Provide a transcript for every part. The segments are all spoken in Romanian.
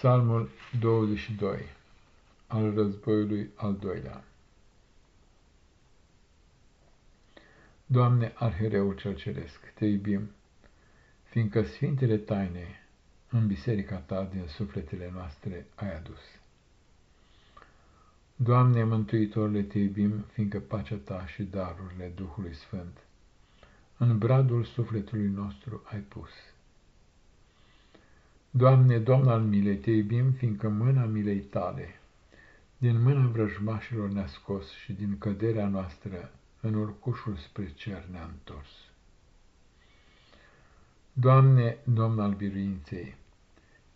Psalmul 22 al războiului al doilea Doamne, Arhereu cel Ceresc, te iubim, fiindcă sfintele taine în biserica ta din sufletele noastre ai adus. Doamne, Mântuitorule, te iubim, fiindcă pacea ta și darurile Duhului Sfânt în bradul sufletului nostru ai pus. Doamne, Domn al milei, te iubim, fiindcă mâna milei tale, din mâna vrăjmașilor ne-a scos și din căderea noastră în urcușul spre cer ne-a întors. Doamne, Domn al biruinței,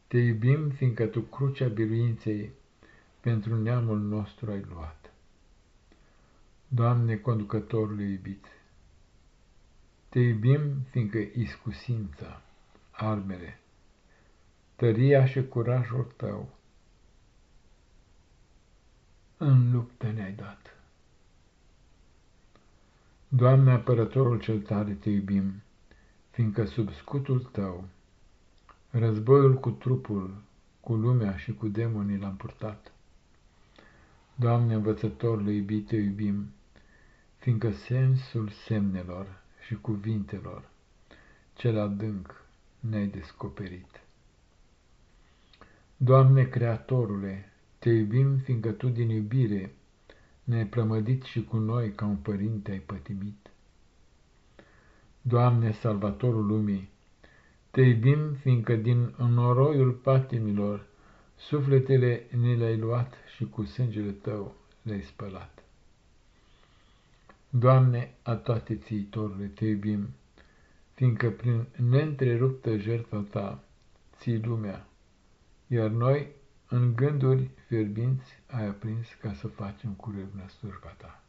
te iubim, fiindcă Tu crucea biruinței pentru neamul nostru ai luat. Doamne, conducătorului iubit, te iubim, fiindcă iscusința, armele, tăria și curajul tău în luptă ne-ai dat. Doamne, apărătorul cel tare, te iubim, fiindcă sub scutul tău războiul cu trupul, cu lumea și cu demonii l-am purtat. Doamne, învățătorul iubit, te iubim, fiindcă sensul semnelor și cuvintelor cel adânc ne-ai descoperit. Doamne Creatorule, te iubim, fiindcă Tu din iubire ne-ai plămădit și cu noi ca un părinte ai pătimit. Doamne, Salvatorul lumii, te iubim, fiindcă din noroiul patimilor sufletele ne le-ai luat și cu sângele Tău le-ai spălat. Doamne, a toate țiitorule, te iubim, fiindcă prin neîntreruptă jertfa Ta ții lumea, iar noi, în gânduri fierbinți, ai aprins ca să facem cu râvnă slujba ta.